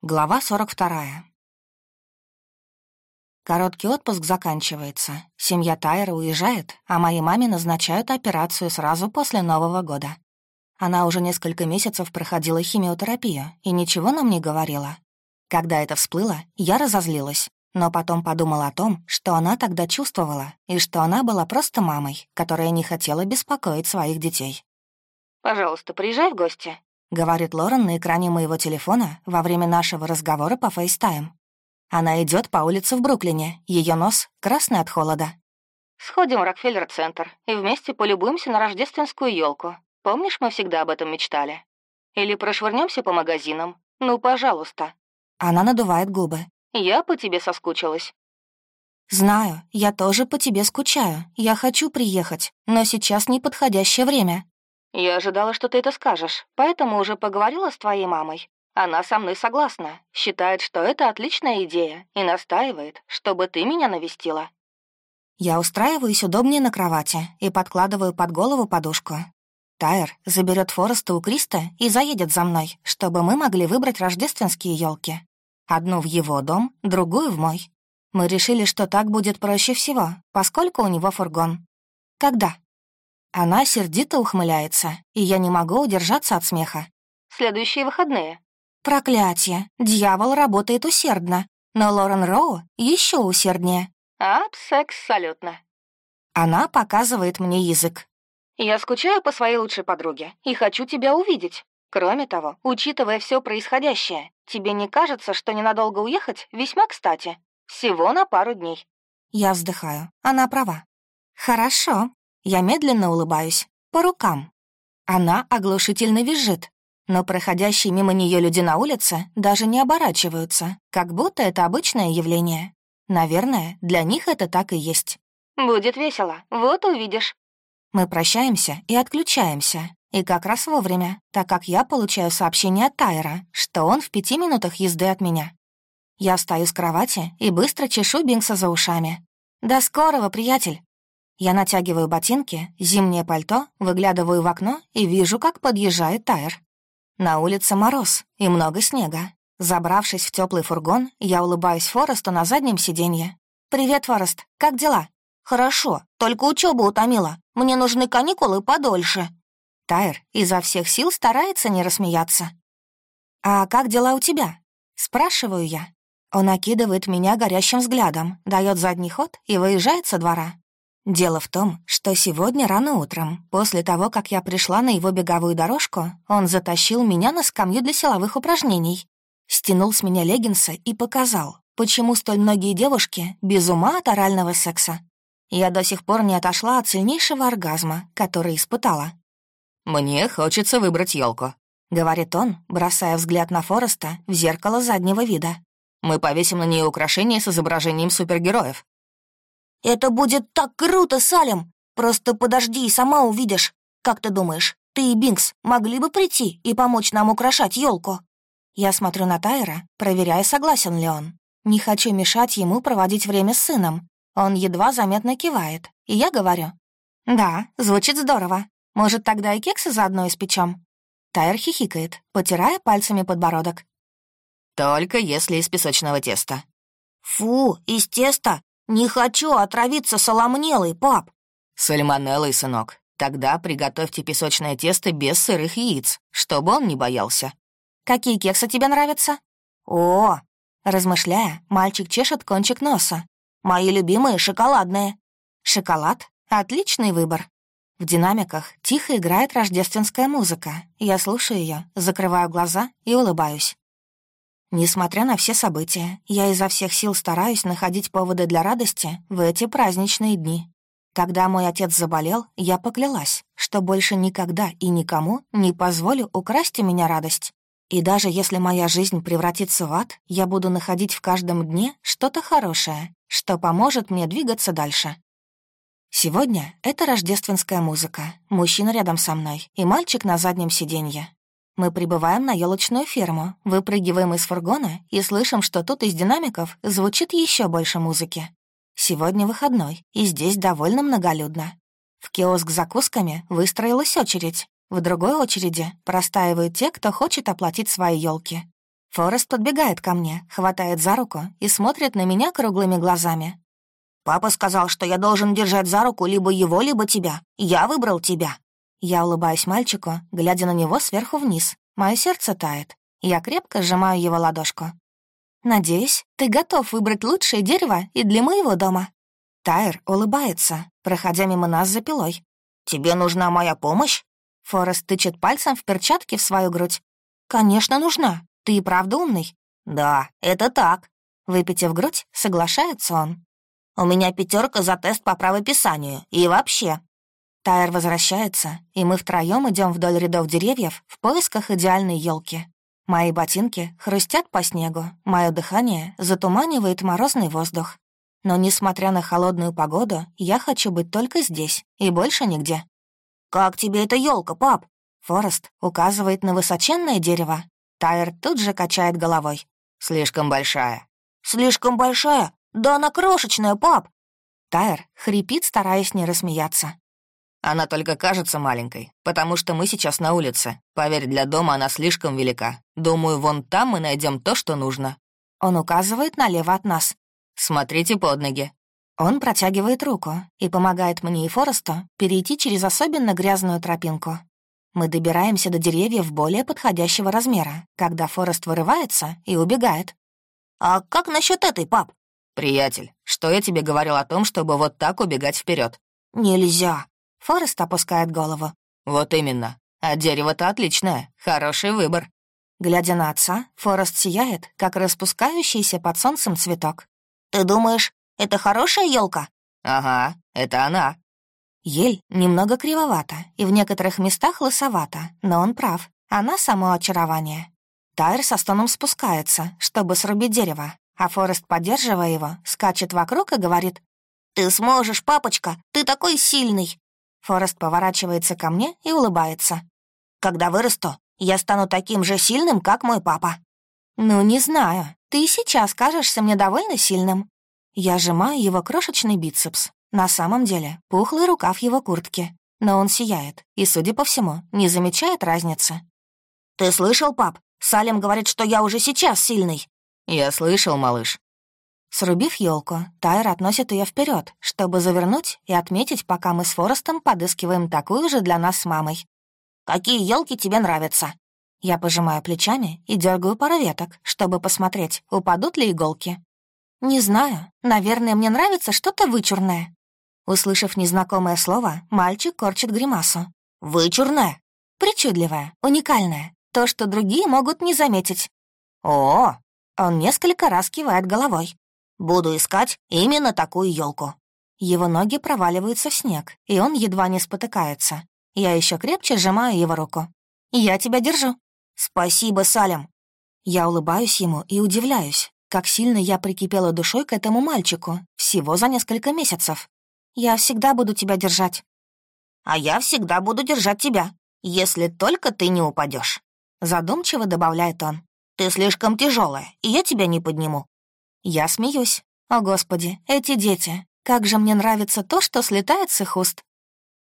Глава 42. Короткий отпуск заканчивается. Семья Тайра уезжает, а моей маме назначают операцию сразу после Нового года. Она уже несколько месяцев проходила химиотерапию и ничего нам не говорила. Когда это всплыло, я разозлилась, но потом подумала о том, что она тогда чувствовала, и что она была просто мамой, которая не хотела беспокоить своих детей. «Пожалуйста, приезжай в гости», — говорит Лорен на экране моего телефона во время нашего разговора по FaceTime. Она идет по улице в Бруклине, ее нос красный от холода. «Сходим в Рокфеллер-центр и вместе полюбуемся на рождественскую елку. Помнишь, мы всегда об этом мечтали? Или прошвырнемся по магазинам? Ну, пожалуйста». Она надувает губы. «Я по тебе соскучилась». «Знаю, я тоже по тебе скучаю. Я хочу приехать, но сейчас неподходящее время. «Я ожидала, что ты это скажешь, поэтому уже поговорила с твоей мамой. Она со мной согласна, считает, что это отличная идея и настаивает, чтобы ты меня навестила». Я устраиваюсь удобнее на кровати и подкладываю под голову подушку. Тайр заберет Фореста у Криста и заедет за мной, чтобы мы могли выбрать рождественские елки. Одну в его дом, другую в мой. Мы решили, что так будет проще всего, поскольку у него фургон. Когда? Она сердито ухмыляется, и я не могу удержаться от смеха. «Следующие выходные». «Проклятие! Дьявол работает усердно, но Лорен Роу еще усерднее». «Абсолютно». Она показывает мне язык. «Я скучаю по своей лучшей подруге и хочу тебя увидеть. Кроме того, учитывая все происходящее, тебе не кажется, что ненадолго уехать весьма кстати? Всего на пару дней». Я вздыхаю. Она права. «Хорошо, я медленно улыбаюсь. По рукам. Она оглушительно визжит, но проходящие мимо нее люди на улице даже не оборачиваются, как будто это обычное явление. Наверное, для них это так и есть. «Будет весело, вот увидишь». Мы прощаемся и отключаемся, и как раз вовремя, так как я получаю сообщение от Тайра, что он в пяти минутах езды от меня. Я встаю с кровати и быстро чешу Бинкса за ушами. «До скорого, приятель!» Я натягиваю ботинки, зимнее пальто, выглядываю в окно и вижу, как подъезжает Тайр. На улице мороз и много снега. Забравшись в теплый фургон, я улыбаюсь Форесту на заднем сиденье. «Привет, Форест, как дела?» «Хорошо, только учеба утомила. Мне нужны каникулы подольше». Тайр изо всех сил старается не рассмеяться. «А как дела у тебя?» — спрашиваю я. Он окидывает меня горящим взглядом, дает задний ход и выезжает со двора. Дело в том, что сегодня рано утром, после того, как я пришла на его беговую дорожку, он затащил меня на скамью для силовых упражнений, стянул с меня леггинсы и показал, почему столь многие девушки без ума от орального секса. Я до сих пор не отошла от сильнейшего оргазма, который испытала. «Мне хочется выбрать елку, говорит он, бросая взгляд на Фореста в зеркало заднего вида. «Мы повесим на нее украшения с изображением супергероев. «Это будет так круто, Салем! Просто подожди и сама увидишь. Как ты думаешь, ты и Бинкс могли бы прийти и помочь нам украшать елку? Я смотрю на Тайра, проверяя, согласен ли он. Не хочу мешать ему проводить время с сыном. Он едва заметно кивает, и я говорю. «Да, звучит здорово. Может, тогда и кексы заодно испечем?» Тайр хихикает, потирая пальцами подбородок. «Только если из песочного теста». «Фу, из теста? «Не хочу отравиться соломнелой, пап!» «Сальмонеллой, сынок. Тогда приготовьте песочное тесто без сырых яиц, чтобы он не боялся». «Какие кексы тебе нравятся?» «О!» Размышляя, мальчик чешет кончик носа. «Мои любимые шоколадные». «Шоколад? Отличный выбор». В динамиках тихо играет рождественская музыка. Я слушаю ее, закрываю глаза и улыбаюсь. Несмотря на все события, я изо всех сил стараюсь находить поводы для радости в эти праздничные дни. Когда мой отец заболел, я поклялась, что больше никогда и никому не позволю украсть у меня радость. И даже если моя жизнь превратится в ад, я буду находить в каждом дне что-то хорошее, что поможет мне двигаться дальше. Сегодня это рождественская музыка, мужчина рядом со мной и мальчик на заднем сиденье. Мы прибываем на елочную ферму, выпрыгиваем из фургона и слышим, что тут из динамиков звучит еще больше музыки. Сегодня выходной, и здесь довольно многолюдно. В киоск с закусками выстроилась очередь. В другой очереди простаивают те, кто хочет оплатить свои елки. Форест подбегает ко мне, хватает за руку и смотрит на меня круглыми глазами. «Папа сказал, что я должен держать за руку либо его, либо тебя. Я выбрал тебя». Я улыбаюсь мальчику, глядя на него сверху вниз. Мое сердце тает. Я крепко сжимаю его ладошку. «Надеюсь, ты готов выбрать лучшее дерево и для моего дома». Тайр улыбается, проходя мимо нас за пилой. «Тебе нужна моя помощь?» Форест тычет пальцем в перчатке в свою грудь. «Конечно, нужна. Ты и правда умный?» «Да, это так». Выпитив грудь, соглашается он. «У меня пятерка за тест по правописанию. И вообще». Тайр возвращается, и мы втроем идем вдоль рядов деревьев в поисках идеальной елки. Мои ботинки хрустят по снегу, мое дыхание затуманивает морозный воздух. Но, несмотря на холодную погоду, я хочу быть только здесь и больше нигде. «Как тебе эта елка, пап?» Форест указывает на высоченное дерево. Тайр тут же качает головой. «Слишком большая». «Слишком большая? Да она крошечная, пап!» Тайр хрипит, стараясь не рассмеяться. Она только кажется маленькой, потому что мы сейчас на улице. Поверь, для дома она слишком велика. Думаю, вон там мы найдем то, что нужно». Он указывает налево от нас. «Смотрите под ноги». Он протягивает руку и помогает мне и Форесту перейти через особенно грязную тропинку. Мы добираемся до деревьев более подходящего размера, когда Форест вырывается и убегает. «А как насчет этой, пап?» «Приятель, что я тебе говорил о том, чтобы вот так убегать вперед? «Нельзя», Форест опускает голову. «Вот именно. А дерево-то отличное. Хороший выбор». Глядя на отца, Форест сияет, как распускающийся под солнцем цветок. «Ты думаешь, это хорошая елка? «Ага, это она». Ель немного кривовата и в некоторых местах лысовата, но он прав. Она само очарование. Тайр со стоном спускается, чтобы срубить дерево, а Форест, поддерживая его, скачет вокруг и говорит «Ты сможешь, папочка, ты такой сильный!» Форест поворачивается ко мне и улыбается. «Когда вырасту, я стану таким же сильным, как мой папа». «Ну, не знаю. Ты и сейчас кажешься мне довольно сильным». Я сжимаю его крошечный бицепс. На самом деле, пухлый рукав его куртки. Но он сияет и, судя по всему, не замечает разницы. «Ты слышал, пап? Салим говорит, что я уже сейчас сильный». «Я слышал, малыш. Срубив елку, Тайр относит ее вперед, чтобы завернуть и отметить, пока мы с Форестом подыскиваем такую же для нас с мамой. «Какие елки тебе нравятся?» Я пожимаю плечами и дергаю пару веток, чтобы посмотреть, упадут ли иголки. «Не знаю. Наверное, мне нравится что-то вычурное». Услышав незнакомое слово, мальчик корчит гримасу. «Вычурное?» «Причудливое, уникальное. То, что другие могут не заметить». «О!» Он несколько раз кивает головой. Буду искать именно такую елку. Его ноги проваливаются в снег, и он едва не спотыкается. Я еще крепче сжимаю его руку. «Я тебя держу». «Спасибо, Салем». Я улыбаюсь ему и удивляюсь, как сильно я прикипела душой к этому мальчику всего за несколько месяцев. Я всегда буду тебя держать. А я всегда буду держать тебя, если только ты не упадешь. Задумчиво добавляет он. Ты слишком тяжелая, и я тебя не подниму. Я смеюсь. О, Господи, эти дети. Как же мне нравится то, что слетает с их уст.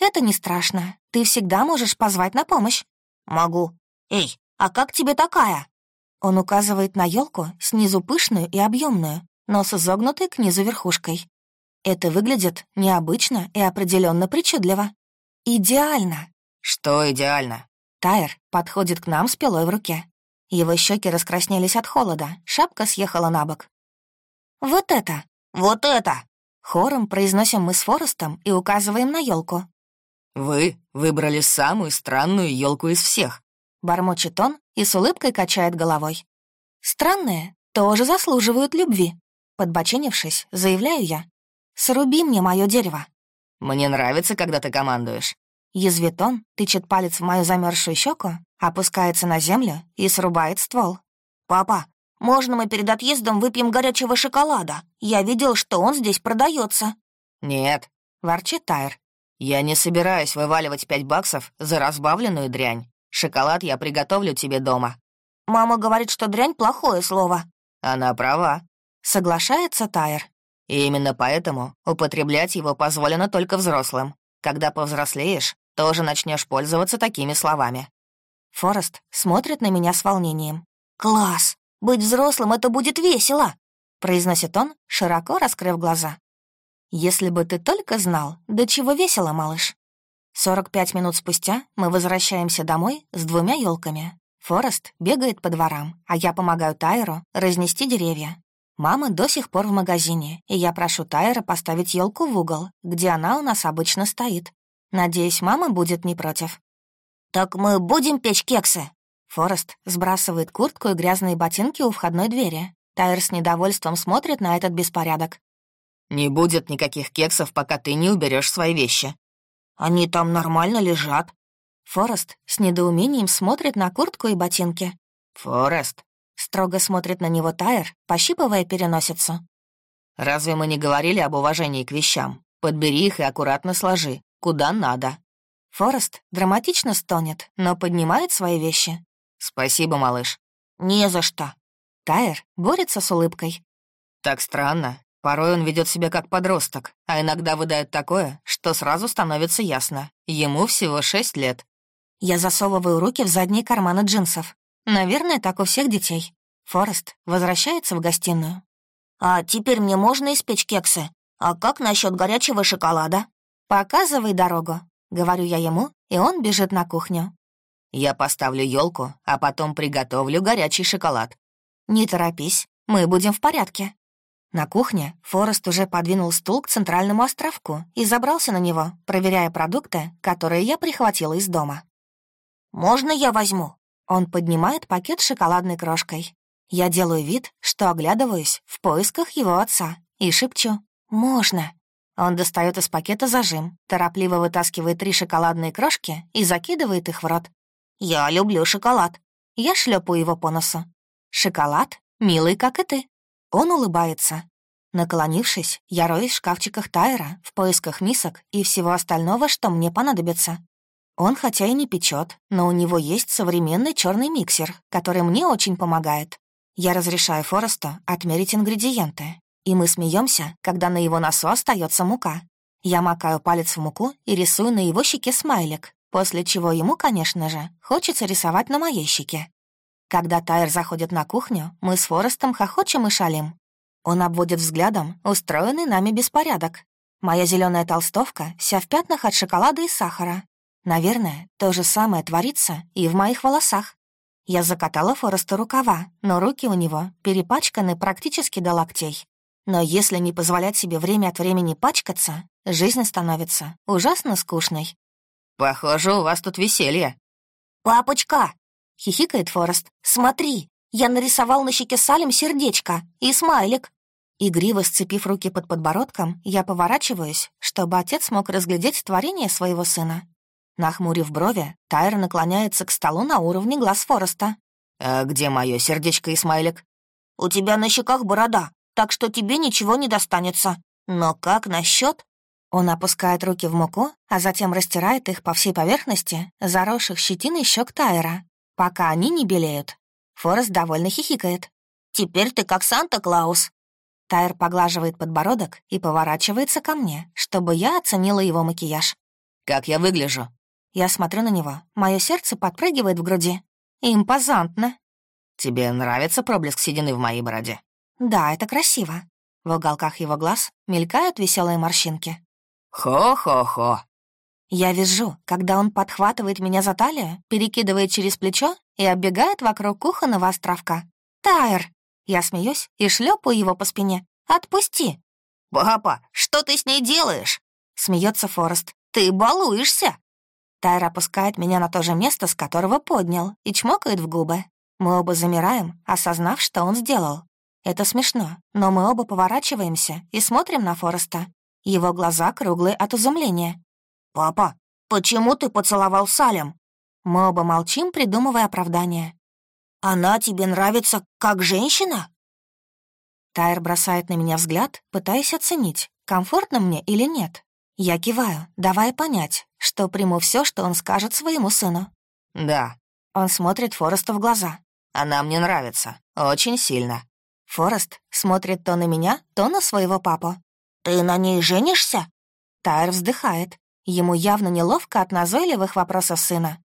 Это не страшно. Ты всегда можешь позвать на помощь. Могу. Эй, а как тебе такая? Он указывает на елку, снизу пышную и объемную, но с изогнутой к низу верхушкой. Это выглядит необычно и определенно причудливо. Идеально. Что идеально? Тайр подходит к нам с пилой в руке. Его щеки раскраснелись от холода, шапка съехала на бок. «Вот это! Вот это!» Хором произносим мы с Форестом и указываем на елку. «Вы выбрали самую странную елку из всех», — бормочет он и с улыбкой качает головой. «Странные тоже заслуживают любви», — подбоченившись, заявляю я. «Сруби мне мое дерево». «Мне нравится, когда ты командуешь». Язвит он, тычет палец в мою замерзшую щеку, опускается на землю и срубает ствол. «Папа, можно мы перед отъездом выпьем горячего шоколада? Я видел, что он здесь продается. «Нет», — ворчит Тайр. «Я не собираюсь вываливать пять баксов за разбавленную дрянь. Шоколад я приготовлю тебе дома». «Мама говорит, что дрянь — плохое слово». «Она права», — соглашается Тайр. «И именно поэтому употреблять его позволено только взрослым. Когда повзрослеешь, тоже начнешь пользоваться такими словами». Форест смотрит на меня с волнением. «Класс! Быть взрослым — это будет весело!» — произносит он, широко раскрыв глаза. «Если бы ты только знал, до чего весело, малыш!» 45 минут спустя мы возвращаемся домой с двумя елками. Форест бегает по дворам, а я помогаю Тайру разнести деревья. Мама до сих пор в магазине, и я прошу Тайра поставить елку в угол, где она у нас обычно стоит. Надеюсь, мама будет не против. «Так мы будем печь кексы?» Форест сбрасывает куртку и грязные ботинки у входной двери. Тайр с недовольством смотрит на этот беспорядок. «Не будет никаких кексов, пока ты не уберешь свои вещи». «Они там нормально лежат», Форест с недоумением смотрит на куртку и ботинки. «Форест?» — строго смотрит на него Тайр, пощипывая переносицу. «Разве мы не говорили об уважении к вещам? Подбери их и аккуратно сложи, куда надо». Форест драматично стонет, но поднимает свои вещи. «Спасибо, малыш». «Не за что». Тайр борется с улыбкой. «Так странно. Порой он ведет себя как подросток, а иногда выдает такое, что сразу становится ясно. Ему всего шесть лет. Я засовываю руки в задние карманы джинсов. Наверное, так у всех детей. Форест возвращается в гостиную. «А теперь мне можно испечь кексы? А как насчет горячего шоколада?» «Показывай дорогу», — говорю я ему, и он бежит на кухню. «Я поставлю елку, а потом приготовлю горячий шоколад». «Не торопись, мы будем в порядке». На кухне Форест уже подвинул стул к центральному островку и забрался на него, проверяя продукты, которые я прихватила из дома. «Можно я возьму?» Он поднимает пакет с шоколадной крошкой. Я делаю вид, что оглядываюсь в поисках его отца и шепчу «Можно». Он достает из пакета зажим, торопливо вытаскивает три шоколадные крошки и закидывает их в рот. «Я люблю шоколад». Я шлепаю его по носу. «Шоколад? Милый, как и ты». Он улыбается. Наклонившись, я роюсь в шкафчиках Тайра в поисках мисок и всего остального, что мне понадобится. Он хотя и не печет, но у него есть современный черный миксер, который мне очень помогает. Я разрешаю Форесту отмерить ингредиенты, и мы смеемся, когда на его носу остается мука. Я макаю палец в муку и рисую на его щеке смайлик, после чего ему, конечно же, хочется рисовать на моей щеке. Когда Тайр заходит на кухню, мы с Форестом хохочем и шалим. Он обводит взглядом устроенный нами беспорядок. Моя зеленая толстовка вся в пятнах от шоколада и сахара, Наверное, то же самое творится и в моих волосах. Я закатала Фореста рукава, но руки у него перепачканы практически до локтей. Но если не позволять себе время от времени пачкаться, жизнь становится ужасно скучной. «Похоже, у вас тут веселье». «Папочка!» — хихикает Форест. «Смотри, я нарисовал на щеке Салем сердечко и смайлик». Игриво сцепив руки под подбородком, я поворачиваюсь, чтобы отец мог разглядеть творение своего сына Нахмурив брови, Тайр наклоняется к столу на уровне глаз Фореста. «А где мое сердечко и смайлик?» «У тебя на щеках борода, так что тебе ничего не достанется. Но как насчет? Он опускает руки в муку, а затем растирает их по всей поверхности, заросших щетиной щек Тайра, пока они не белеют. Форест довольно хихикает. «Теперь ты как Санта-Клаус». Тайр поглаживает подбородок и поворачивается ко мне, чтобы я оценила его макияж. «Как я выгляжу?» Я смотрю на него. Мое сердце подпрыгивает в груди. Импозантно. «Тебе нравится проблеск седины в моей бороде?» «Да, это красиво». В уголках его глаз мелькают веселые морщинки. «Хо-хо-хо». Я вижу, когда он подхватывает меня за талию, перекидывает через плечо и оббегает вокруг кухонного островка. «Тайр!» Я смеюсь и шлепаю его по спине. «Отпусти!» «Папа, что ты с ней делаешь?» Смеется Форест. «Ты балуешься!» Тайр опускает меня на то же место, с которого поднял, и чмокает в губы. Мы оба замираем, осознав, что он сделал. Это смешно, но мы оба поворачиваемся и смотрим на Фореста. Его глаза круглые от изумления. «Папа, почему ты поцеловал Салем?» Мы оба молчим, придумывая оправдание. «Она тебе нравится как женщина?» Тайр бросает на меня взгляд, пытаясь оценить, комфортно мне или нет. Я киваю, давая понять, что приму все, что он скажет своему сыну. «Да». Он смотрит Форесту в глаза. «Она мне нравится. Очень сильно». Форест смотрит то на меня, то на своего папу. «Ты на ней женишься?» Тайр вздыхает. Ему явно неловко от назойливых вопросов сына.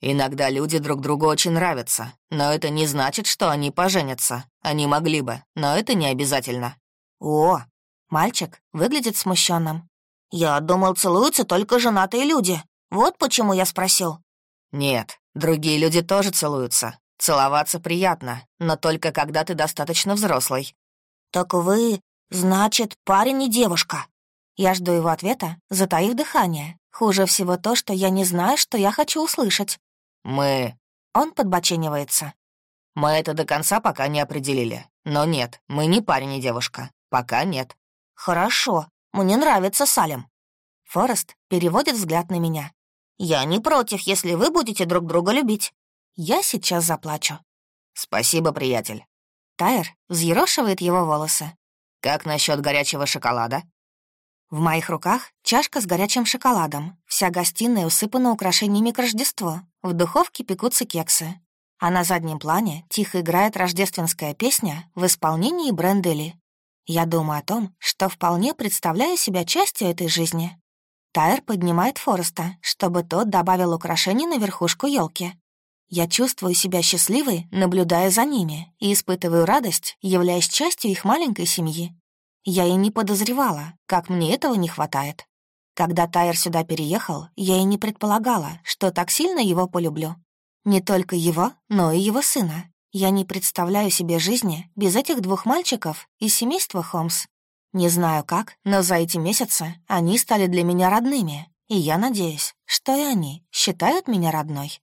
Иногда люди друг другу очень нравятся, но это не значит, что они поженятся. Они могли бы, но это не обязательно. О, мальчик выглядит смущенным. Я думал, целуются только женатые люди. Вот почему я спросил. Нет, другие люди тоже целуются. Целоваться приятно, но только когда ты достаточно взрослый. Так вы, значит, парень и девушка. Я жду его ответа, затаив дыхание. Хуже всего то, что я не знаю, что я хочу услышать. Мы... Он подбоченивается. Мы это до конца пока не определили. Но нет, мы не парень и девушка. Пока нет. Хорошо, мне нравится Салем. Форест переводит взгляд на меня. Я не против, если вы будете друг друга любить. Я сейчас заплачу. Спасибо, приятель. Тайр взъерошивает его волосы. Как насчет горячего шоколада? В моих руках чашка с горячим шоколадом. Вся гостиная усыпана украшениями к Рождеству. В духовке пекутся кексы. А на заднем плане тихо играет рождественская песня в исполнении Брэндели. Я думаю о том, что вполне представляю себя частью этой жизни. Тайр поднимает Фореста, чтобы тот добавил украшений на верхушку елки. Я чувствую себя счастливой, наблюдая за ними, и испытываю радость, являясь частью их маленькой семьи. Я и не подозревала, как мне этого не хватает. Когда Тайер сюда переехал, я и не предполагала, что так сильно его полюблю. Не только его, но и его сына. Я не представляю себе жизни без этих двух мальчиков из семейства Холмс. Не знаю как, но за эти месяцы они стали для меня родными, и я надеюсь, что и они считают меня родной.